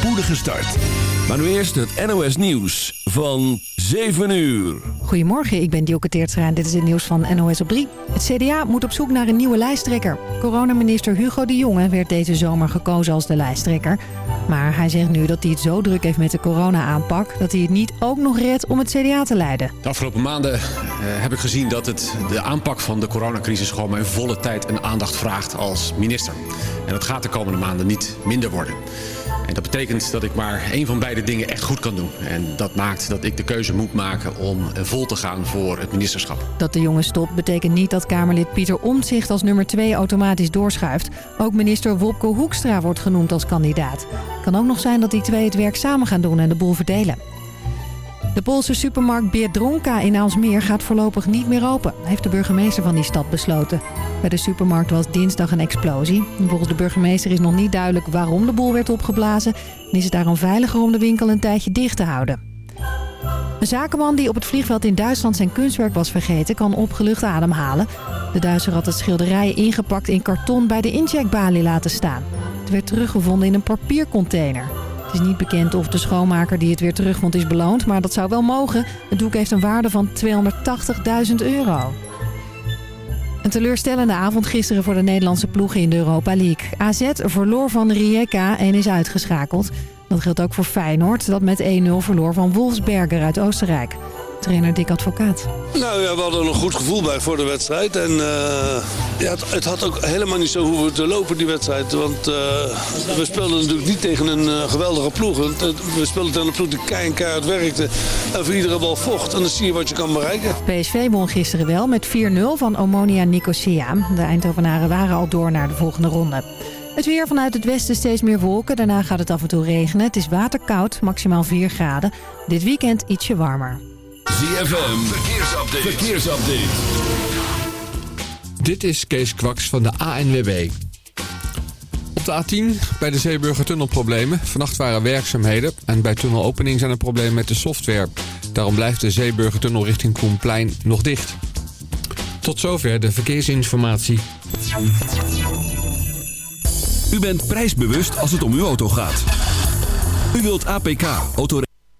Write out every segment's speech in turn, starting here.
spoedige start. Maar nu eerst het NOS Nieuws van 7 uur. Goedemorgen, ik ben Dielke Teertstra en dit is het nieuws van NOS op 3. Het CDA moet op zoek naar een nieuwe lijsttrekker. Coronaminister Hugo de Jonge werd deze zomer gekozen als de lijsttrekker. Maar hij zegt nu dat hij het zo druk heeft met de corona-aanpak... dat hij het niet ook nog redt om het CDA te leiden. De afgelopen maanden uh, heb ik gezien dat het, de aanpak van de coronacrisis... gewoon mijn volle tijd en aandacht vraagt als minister. En dat gaat de komende maanden niet minder worden. Dat betekent dat ik maar één van beide dingen echt goed kan doen. En dat maakt dat ik de keuze moet maken om vol te gaan voor het ministerschap. Dat de jongen stopt betekent niet dat Kamerlid Pieter Omtzigt als nummer 2 automatisch doorschuift. Ook minister Wopke Hoekstra wordt genoemd als kandidaat. Kan ook nog zijn dat die twee het werk samen gaan doen en de boel verdelen. De Poolse supermarkt Biedronka in Aalsmeer gaat voorlopig niet meer open, heeft de burgemeester van die stad besloten. Bij de supermarkt was dinsdag een explosie. Volgens de burgemeester is nog niet duidelijk waarom de boel werd opgeblazen en is het daarom veiliger om de winkel een tijdje dicht te houden. Een zakenman die op het vliegveld in Duitsland zijn kunstwerk was vergeten... kan opgelucht ademhalen. De Duitser had het schilderij ingepakt in karton bij de incheckbalie laten staan. Het werd teruggevonden in een papiercontainer. Het is niet bekend of de schoonmaker die het weer terugvond is beloond, maar dat zou wel mogen. Het doek heeft een waarde van 280.000 euro. Een teleurstellende avond gisteren voor de Nederlandse ploegen in de Europa League. AZ verloor van Rijeka en is uitgeschakeld. Dat geldt ook voor Feyenoord, dat met 1-0 verloor van Wolfsberger uit Oostenrijk. Trainer Dick Advocaat. Nou ja, we hadden een goed gevoel bij voor de wedstrijd. En uh, ja, het, het, had ook helemaal niet zo hoeven te lopen, die wedstrijd. Want uh, we speelden natuurlijk niet tegen een uh, geweldige ploeg. We speelden tegen een ploeg die kei en keihard werkte. En voor iedere bal vocht. En dan zie je wat je kan bereiken. PSV won gisteren wel met 4-0 van Omonia Nicosia. De Eindhovenaren waren al door naar de volgende ronde. Het weer vanuit het westen steeds meer wolken. Daarna gaat het af en toe regenen. Het is waterkoud, maximaal 4 graden. Dit weekend ietsje warmer. ZFM, verkeersupdate. verkeersupdate. Dit is Kees Kwaks van de ANWB. Op de A10 bij de Zeeburger problemen. Vannacht waren werkzaamheden en bij tunnelopening zijn er problemen met de software. Daarom blijft de Zeeburgertunnel richting Koenplein nog dicht. Tot zover de verkeersinformatie. U bent prijsbewust als het om uw auto gaat. U wilt APK,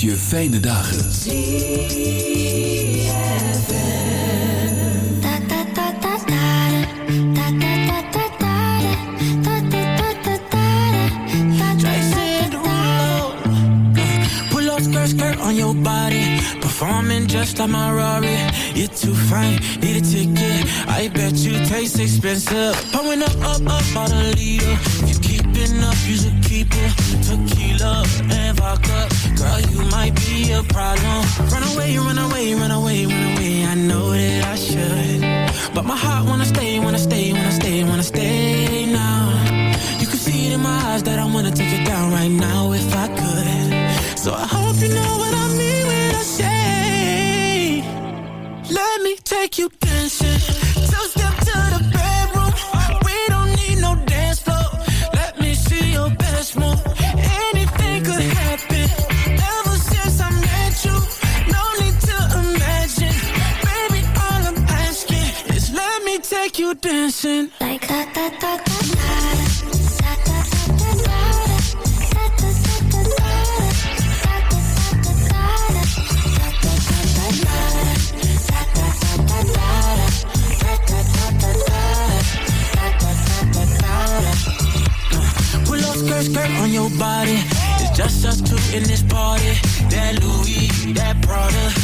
je fijne dagen. like you dancing. Like da da da da skirt on your body. It's just us two in this party. That Louis, that Prada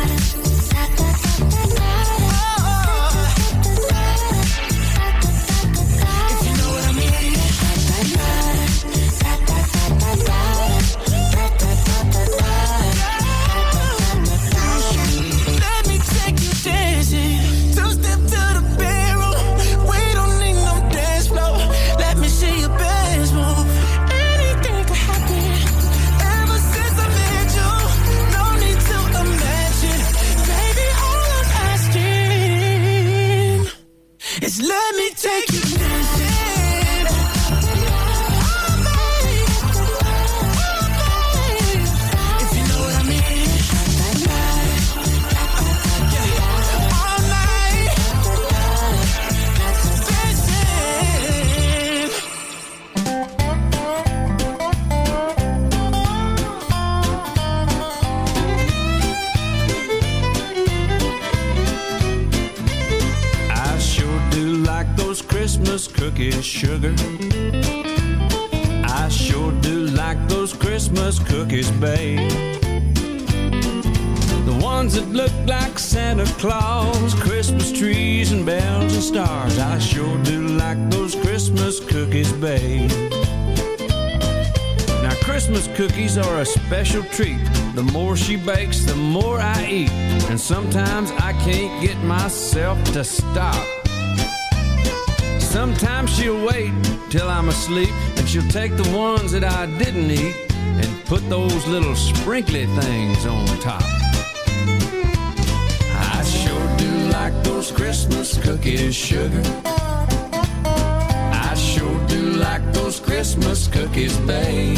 let me take you sugar. I sure do like those Christmas cookies, babe. The ones that look like Santa Claus, Christmas trees and bells and stars. I sure do like those Christmas cookies, babe. Now, Christmas cookies are a special treat. The more she bakes, the more I eat. And sometimes I can't get myself to stop. Sometimes she'll wait till I'm asleep, and she'll take the ones that I didn't eat and put those little sprinkly things on top. I sure do like those Christmas cookies, sugar. I sure do like those Christmas cookies, babe.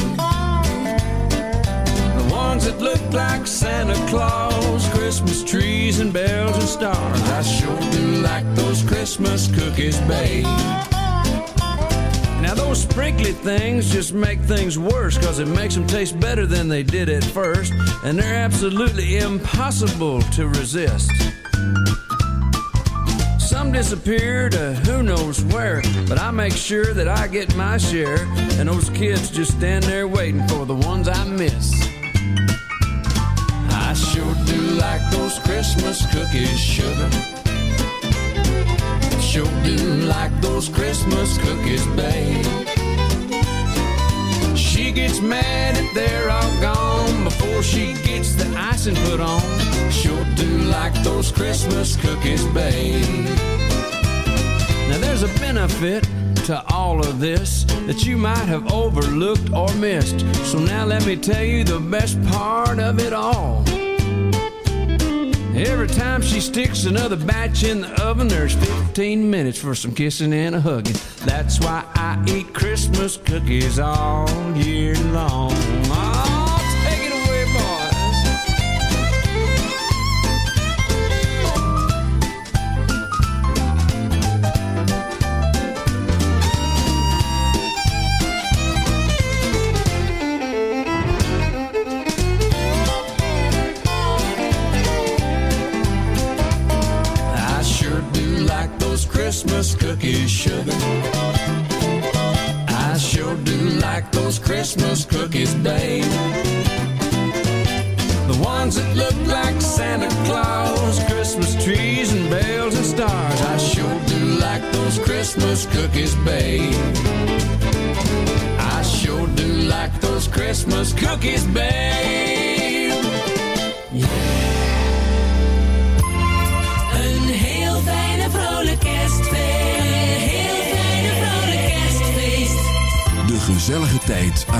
Ones that look like Santa Claus, Christmas trees and bells and stars. I sure do like those Christmas cookies, babe. Now those sprinkly things just make things worse cause it makes them taste better than they did at first and they're absolutely impossible to resist. Some disappear to who knows where, but I make sure that I get my share and those kids just stand there waiting for the ones I miss. Sure do like those Christmas cookies, sugar. Sure do like those Christmas cookies, babe. She gets mad if they're all gone before she gets the icing put on. Sure do like those Christmas cookies, babe. Now there's a benefit to all of this that you might have overlooked or missed. So now let me tell you the best part of it all. Every time she sticks another batch in the oven, there's 15 minutes for some kissing and a hugging. That's why I eat Christmas cookies all year long.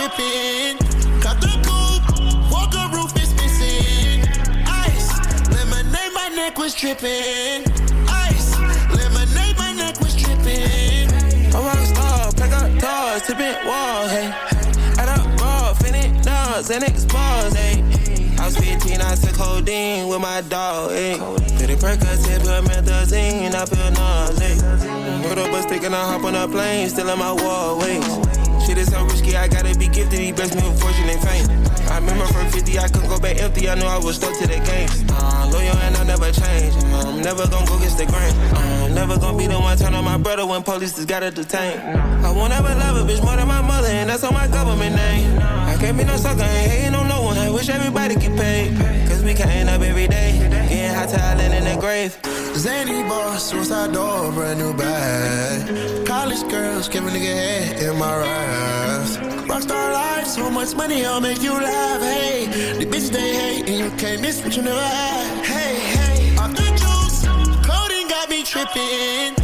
Tripping. Cut the coupe, walker roof is missing. Ice, lemonade, my neck was tripping. Ice, lemonade, my neck was tripping. I'm a star, pack up doors, tipping walls, hey. Add up raw, finish nuts, and expose, hey. I was 15, I took codeine with my dog, hey. Pretty Percocet, put methazine, I feel nauseous. Put up a stick and I hop on a plane, still in my wall, wait. Shit is so risky, I gotta be gifted, he blessed me with fortune and fame. I remember from 50, I couldn't go back empty, I knew I was stuck to the game. Uh, loyal and I never change, I'm never gonna go against the grain. Uh, I'm never gonna be the one turn on my brother when police just gotta detain. I won't ever love a bitch more than my mother, and that's on my government name. Can't be no sucker, ain't hating on no one, I wish everybody get paid. Cause we can't up every day, getting hot talent in the grave. Zany boss, suicide door, brand new bag. College girls, give a nigga head in my raps. Rockstar life, so much money, I'll make you laugh. Hey, the bitch they hate, and you can't miss what you never had. Hey, hey, off the juice, coding got me tripping.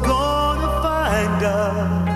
Gonna find us.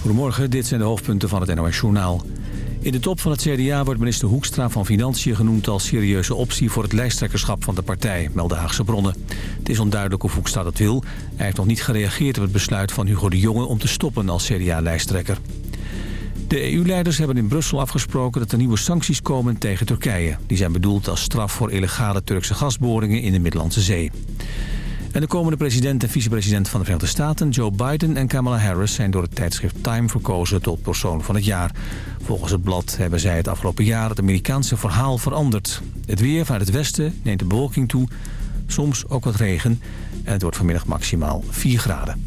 Goedemorgen, dit zijn de hoofdpunten van het NOS Journaal. In de top van het CDA wordt minister Hoekstra van Financiën genoemd als serieuze optie voor het lijsttrekkerschap van de partij, melden Haagse bronnen. Het is onduidelijk of Hoekstra dat wil. Hij heeft nog niet gereageerd op het besluit van Hugo de Jonge om te stoppen als CDA-lijsttrekker. De EU-leiders hebben in Brussel afgesproken dat er nieuwe sancties komen tegen Turkije. Die zijn bedoeld als straf voor illegale Turkse gasboringen in de Middellandse Zee. En de komende president en vicepresident van de Verenigde Staten, Joe Biden en Kamala Harris, zijn door het tijdschrift Time verkozen tot persoon van het jaar. Volgens het blad hebben zij het afgelopen jaar het Amerikaanse verhaal veranderd. Het weer vanuit het westen neemt de bewolking toe, soms ook wat regen en het wordt vanmiddag maximaal 4 graden.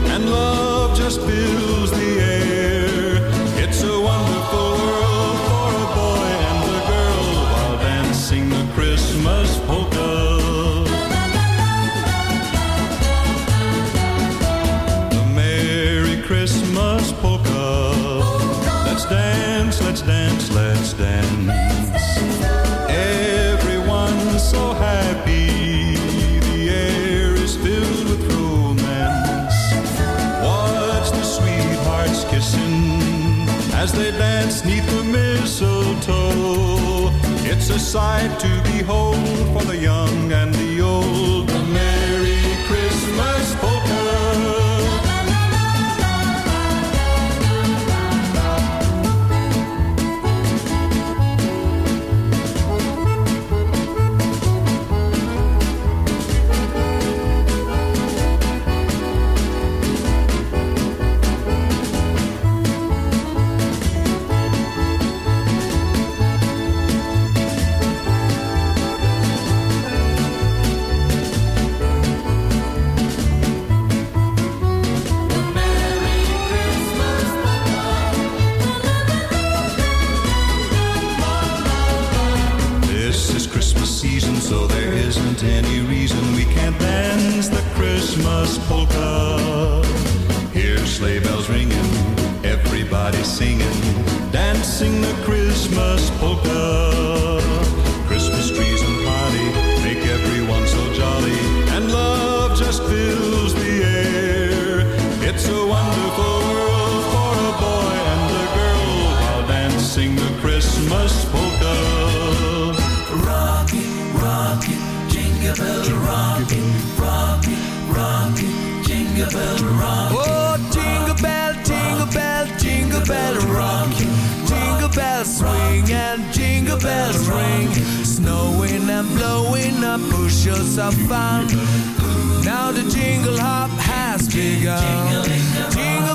a sight to behold for the young Christmas polka. Rock it, rock it, jingle bell rock it, rock it, rock it, jingle bell rock it. Oh, jingle bell, jingle bell, jingle bell rock it. Jingle bells swing and jingle bells ring. Snowing and blowing up bushels of fun. Now the jingle hop has begun.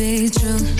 Be true.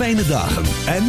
Fijne dagen en